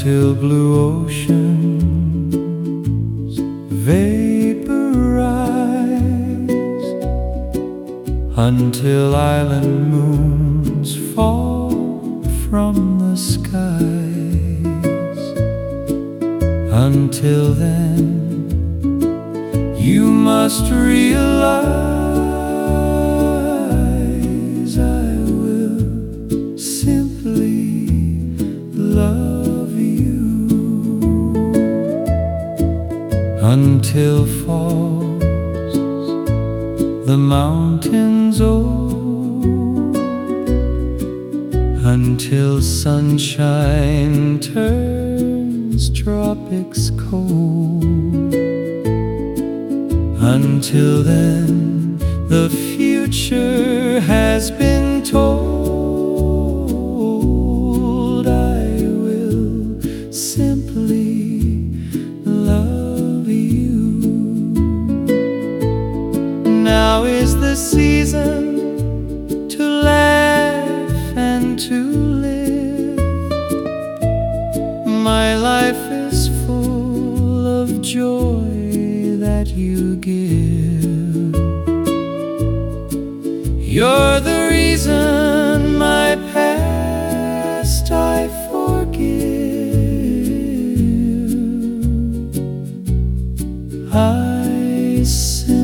until blue oceans vaporize, until island moons fall from the skies. Until then, you must realize until falls the mountains old, until sunshine turns tropics cold. Until then, the future has been told. Season to laugh and to live. My life is full of joy that you give. You're the reason my past I forgive. I simply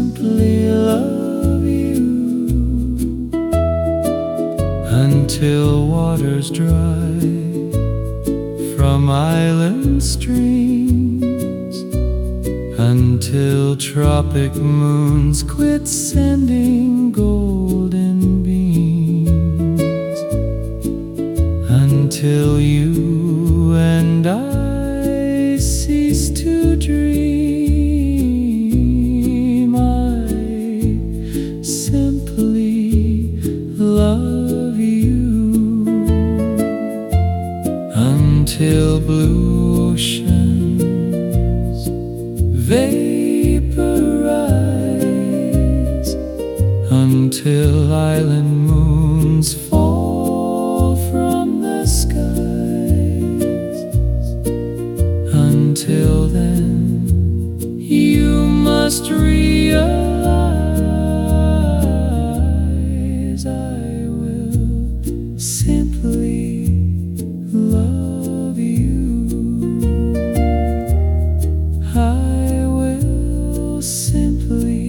until waters dry from island streams, until tropic moons quit sending golden beams, until you and I cease to dream. Until blue oceans vaporize, until island moons fall from the skies. Until then, you must realize. I will simply